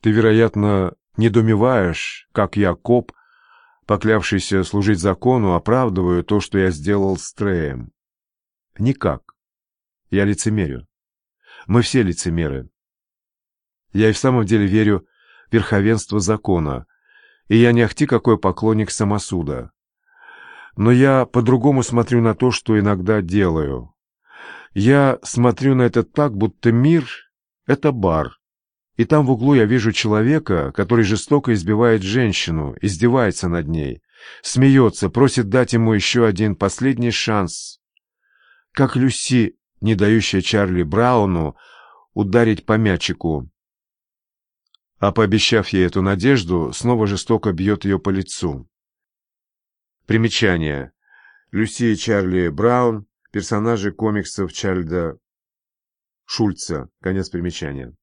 Ты, вероятно, недоумеваешь, как я, коп, поклявшийся служить закону, оправдываю то, что я сделал с Треем. Никак. Я лицемерю. Мы все лицемеры. Я и в самом деле верю в верховенство закона, и я не ахти какой поклонник самосуда. Но я по-другому смотрю на то, что иногда делаю. Я смотрю на это так, будто мир — это бар, и там в углу я вижу человека, который жестоко избивает женщину, издевается над ней, смеется, просит дать ему еще один последний шанс. Как Люси, не дающая Чарли Брауну ударить по мячику, а пообещав ей эту надежду, снова жестоко бьет ее по лицу. Примечание. Люси и Чарли Браун – персонажи комиксов Чарльда Шульца. Конец примечания.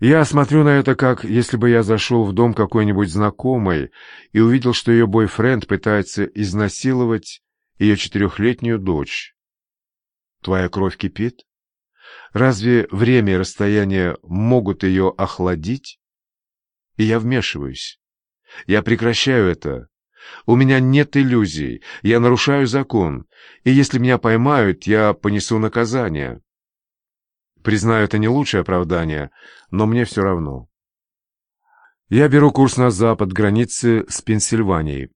Я смотрю на это как, если бы я зашел в дом какой-нибудь знакомой и увидел, что ее бойфренд пытается изнасиловать ее четырехлетнюю дочь. Твоя кровь кипит? Разве время и расстояние могут ее охладить? И я вмешиваюсь. Я прекращаю это. У меня нет иллюзий, я нарушаю закон, и если меня поймают, я понесу наказание. Признаю, это не лучшее оправдание, но мне все равно. Я беру курс на запад, границы с Пенсильванией.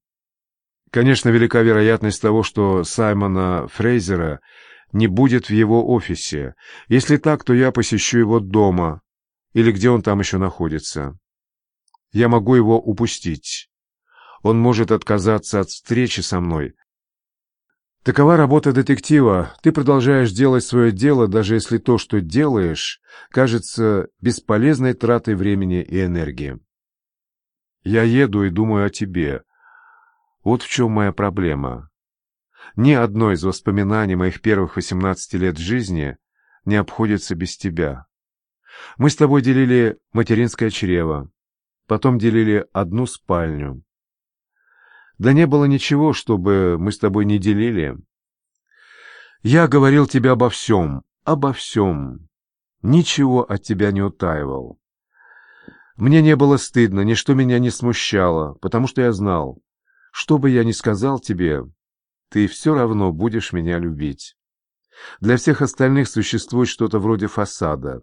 Конечно, велика вероятность того, что Саймона Фрейзера не будет в его офисе. Если так, то я посещу его дома, или где он там еще находится. Я могу его упустить. Он может отказаться от встречи со мной, Такова работа детектива. Ты продолжаешь делать свое дело, даже если то, что делаешь, кажется бесполезной тратой времени и энергии. Я еду и думаю о тебе. Вот в чем моя проблема. Ни одно из воспоминаний моих первых 18 лет жизни не обходится без тебя. Мы с тобой делили материнское чрево, потом делили одну спальню. Да не было ничего, чтобы мы с тобой не делили. Я говорил тебе обо всем, обо всем. Ничего от тебя не утаивал. Мне не было стыдно, ничто меня не смущало, потому что я знал, что бы я ни сказал тебе, ты все равно будешь меня любить. Для всех остальных существует что-то вроде фасада.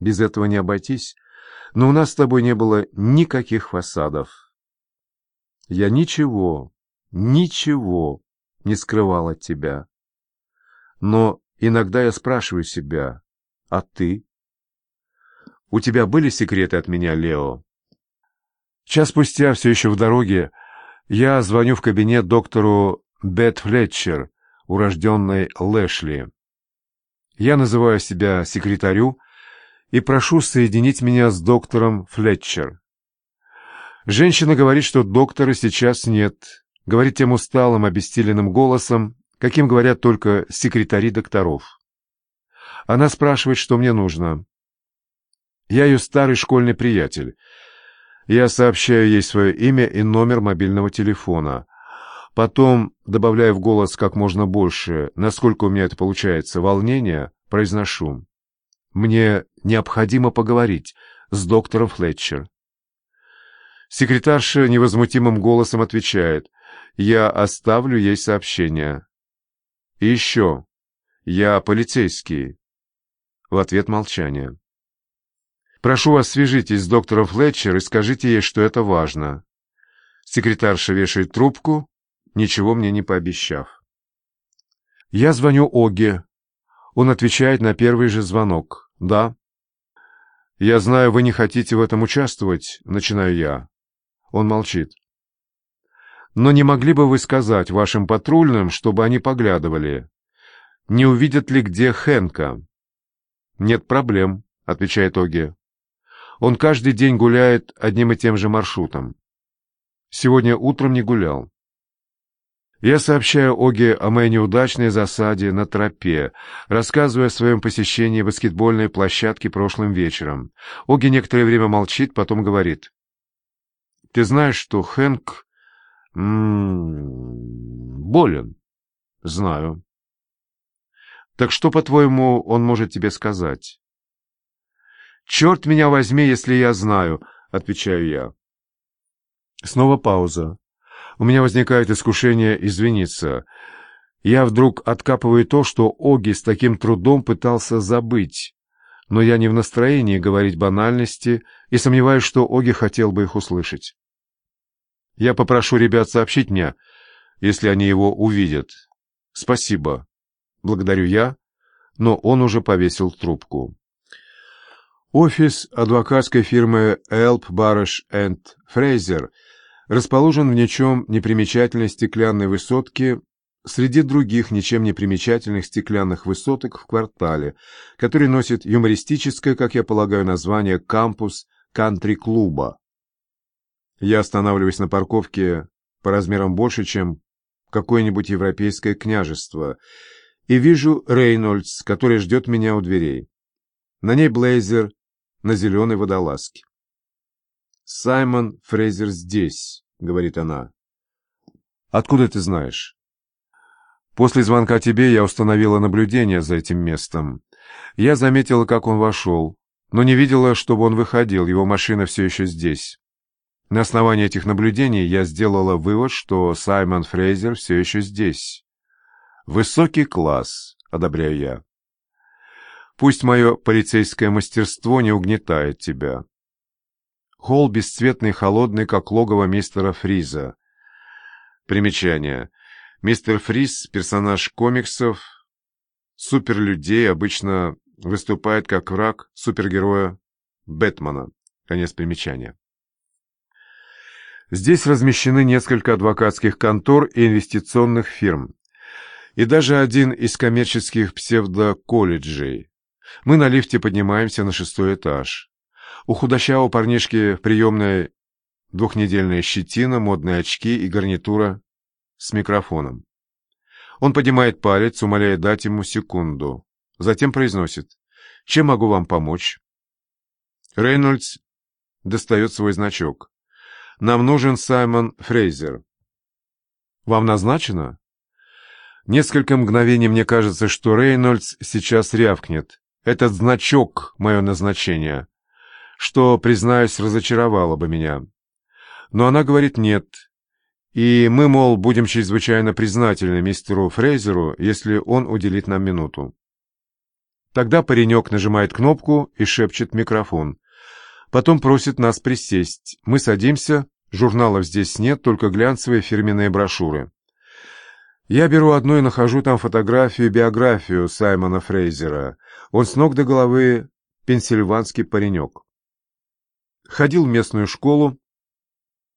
Без этого не обойтись, но у нас с тобой не было никаких фасадов. Я ничего, ничего не скрывал от тебя. Но иногда я спрашиваю себя, а ты? У тебя были секреты от меня, Лео? Час спустя, все еще в дороге, я звоню в кабинет доктору Бет Флетчер, урожденной Лэшли. Я называю себя секретарю и прошу соединить меня с доктором Флетчер. Женщина говорит, что доктора сейчас нет. Говорит тем усталым, обессиленным голосом, каким говорят только секретари докторов. Она спрашивает, что мне нужно. Я ее старый школьный приятель. Я сообщаю ей свое имя и номер мобильного телефона. Потом, добавляя в голос как можно больше, насколько у меня это получается, волнение, произношу. Мне необходимо поговорить с доктором Флетчер. Секретарша невозмутимым голосом отвечает. «Я оставлю ей сообщение». «И еще. Я полицейский». В ответ молчание. «Прошу вас, свяжитесь с доктором Флетчер и скажите ей, что это важно». Секретарша вешает трубку, ничего мне не пообещав. Я звоню Оге. Он отвечает на первый же звонок. «Да». «Я знаю, вы не хотите в этом участвовать», — начинаю я. Он молчит. «Но не могли бы вы сказать вашим патрульным, чтобы они поглядывали? Не увидят ли где Хэнка?» «Нет проблем», — отвечает Оги. «Он каждый день гуляет одним и тем же маршрутом. Сегодня утром не гулял. Я сообщаю Оге о моей неудачной засаде на тропе, рассказывая о своем посещении баскетбольной площадки прошлым вечером. Оги некоторое время молчит, потом говорит. Ты знаешь, что Хэнк м -м, болен? Знаю. Так что, по-твоему, он может тебе сказать? «Черт меня возьми, если я знаю», — отвечаю я. Снова пауза. У меня возникает искушение извиниться. Я вдруг откапываю то, что Оги с таким трудом пытался забыть. Но я не в настроении говорить банальности и сомневаюсь, что Оги хотел бы их услышать. Я попрошу ребят сообщить мне, если они его увидят. Спасибо. Благодарю я, но он уже повесил трубку. Офис адвокатской фирмы Элп, Барыш энд Фрейзер расположен в ничем непримечательной стеклянной высотке среди других ничем не примечательных стеклянных высоток в квартале, который носит юмористическое, как я полагаю, название «Кампус кантри-клуба». Я останавливаюсь на парковке по размерам больше, чем какое-нибудь европейское княжество, и вижу Рейнольдс, который ждет меня у дверей. На ней блейзер на зеленой водолазке. «Саймон Фрейзер здесь», — говорит она. «Откуда ты знаешь?» «После звонка тебе я установила наблюдение за этим местом. Я заметила, как он вошел, но не видела, чтобы он выходил, его машина все еще здесь. На основании этих наблюдений я сделала вывод, что Саймон Фрейзер все еще здесь. Высокий класс, одобряю я. Пусть мое полицейское мастерство не угнетает тебя. Холл бесцветный холодный, как логово мистера Фриза. Примечание. Мистер Фриз — персонаж комиксов, суперлюдей, обычно выступает как враг супергероя Бэтмена. Конец примечания. Здесь размещены несколько адвокатских контор и инвестиционных фирм. И даже один из коммерческих псевдоколледжей. Мы на лифте поднимаемся на шестой этаж. У худощавого парнишки в приемной двухнедельная щетина, модные очки и гарнитура с микрофоном. Он поднимает палец, умоляя дать ему секунду. Затем произносит «Чем могу вам помочь?» Рейнольдс достает свой значок. «Нам нужен Саймон Фрейзер». «Вам назначено?» Несколько мгновений мне кажется, что Рейнольдс сейчас рявкнет. Этот значок — мое назначение, что, признаюсь, разочаровало бы меня. Но она говорит «нет». И мы, мол, будем чрезвычайно признательны мистеру Фрейзеру, если он уделит нам минуту. Тогда паренек нажимает кнопку и шепчет микрофон. Потом просит нас присесть. Мы садимся, журналов здесь нет, только глянцевые фирменные брошюры. Я беру одну и нахожу там фотографию биографию Саймона Фрейзера. Он с ног до головы пенсильванский паренек. Ходил в местную школу,